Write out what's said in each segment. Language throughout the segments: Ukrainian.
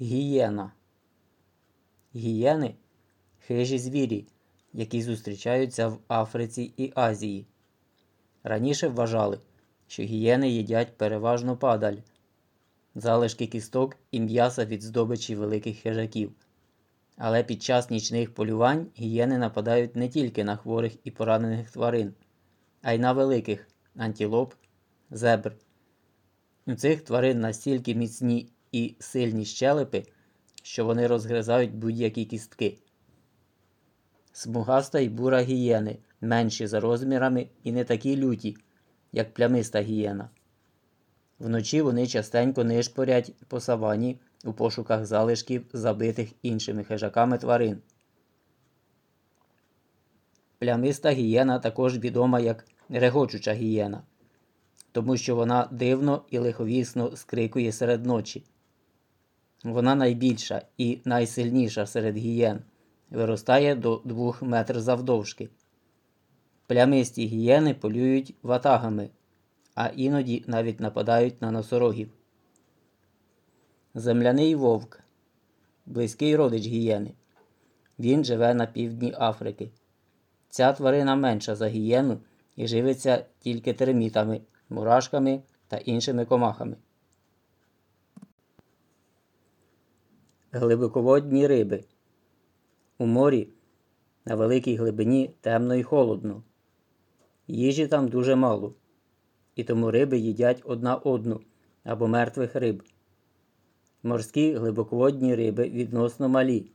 Гієна. Гієни хижі звірі, які зустрічаються в Африці і Азії. Раніше вважали, що гієни їдять переважно падаль, залишки кісток і м'яса від здобичі великих хижаків. Але під час нічних полювань гієни нападають не тільки на хворих і поранених тварин, а й на великих антилоп, зебр. У цих тварин настільки міцні і сильні щелепи, що вони розгризають будь-які кістки. Смугаста й бура гієни менші за розмірами і не такі люті, як плямиста гієна. Вночі вони частенько нишпорять по савані у пошуках залишків забитих іншими хижаками тварин. Плямиста гієна також відома як регочуча гієна, тому що вона дивно і лиховісно скрикує серед ночі. Вона найбільша і найсильніша серед гієн, виростає до 2 метрів завдовжки. Плямисті гієни полюють ватагами, а іноді навіть нападають на носорогів. Земляний вовк близький родич гієни. Він живе на півдні Африки. Ця тварина менша за гієну і живиться тільки термітами, мурашками та іншими комахами. Глибоководні риби. У морі на великій глибині темно і холодно. Їжі там дуже мало, і тому риби їдять одна одну або мертвих риб. Морські глибоководні риби відносно малі,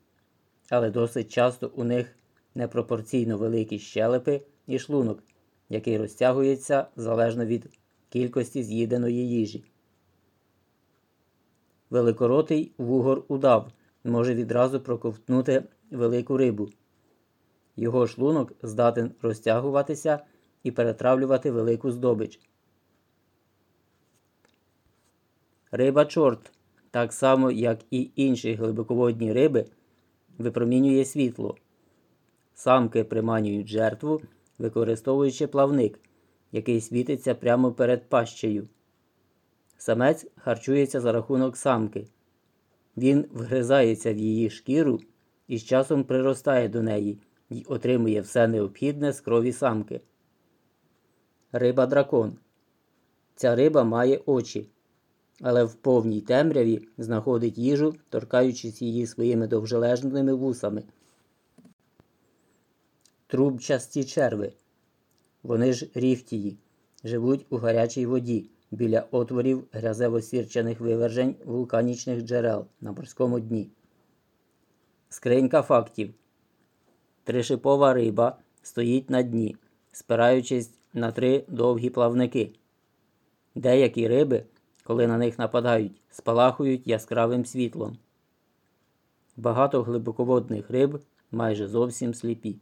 але досить часто у них непропорційно великі щелепи і шлунок, який розтягується залежно від кількості з'їденої їжі. Великоротий вугор удав може відразу проковтнути велику рибу. Його шлунок здатен розтягуватися і перетравлювати велику здобич. Риба чорт, так само як і інші глибоководні риби, випромінює світло. Самки приманюють жертву, використовуючи плавник, який світиться прямо перед пащею. Самець харчується за рахунок самки. Він вгризається в її шкіру і з часом приростає до неї і отримує все необхідне з крові самки. Риба дракон. Ця риба має очі, але в повній темряві знаходить їжу, торкаючись її своїми довжележними вусами. Трубчасті черви. Вони ж ріфтії, живуть у гарячій воді біля отворів грязево-сірчаних вивержень вулканічних джерел на морському дні. Скринька фактів. Тришипова риба стоїть на дні, спираючись на три довгі плавники. Деякі риби, коли на них нападають, спалахують яскравим світлом. Багато глибоководних риб майже зовсім сліпі.